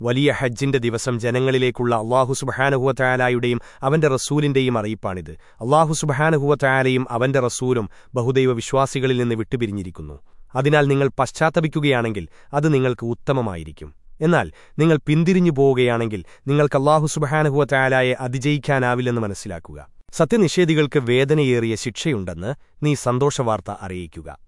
വലിയ ഹജ്ജിന്റെ ദിവസം ജനങ്ങളിലേക്കുള്ള അള്ളാഹു സുബഹാനഹുവത്തായാലായുടെയും അവന്റെ റസൂലിന്റെയും അറിയിപ്പാണിത്. അള്ളാഹു സുബഹാനഹുവത്തായാലയും അവന്റെ റസൂലും ബഹുദൈവ വിശ്വാസികളിൽ നിന്ന് വിട്ടുപിരിഞ്ഞിരിക്കുന്നു. അതിനാൽ നിങ്ങൾ പശ്ചാത്തപിക്കുകയാണെങ്കിൽ അത് നിങ്ങൾക്ക് ഉത്തമമായിരിക്കും. എന്നാൽ നിങ്ങൾ പിന്തിരിഞ്ഞു പോവുകയാണെങ്കിൽ നിങ്ങൾക്ക് അള്ളാഹു സുബഹാനഹുവത്തായാലായെ അതിജയിക്കാനാവില്ലെന്ന് മനസ്സിലാക്കുക. സത്യനിഷേധികൾക്ക് വേദനയേറിയ ശിക്ഷയുണ്ടെന്ന് നീ സന്തോഷവാർത്ത അറിയിക്കുക.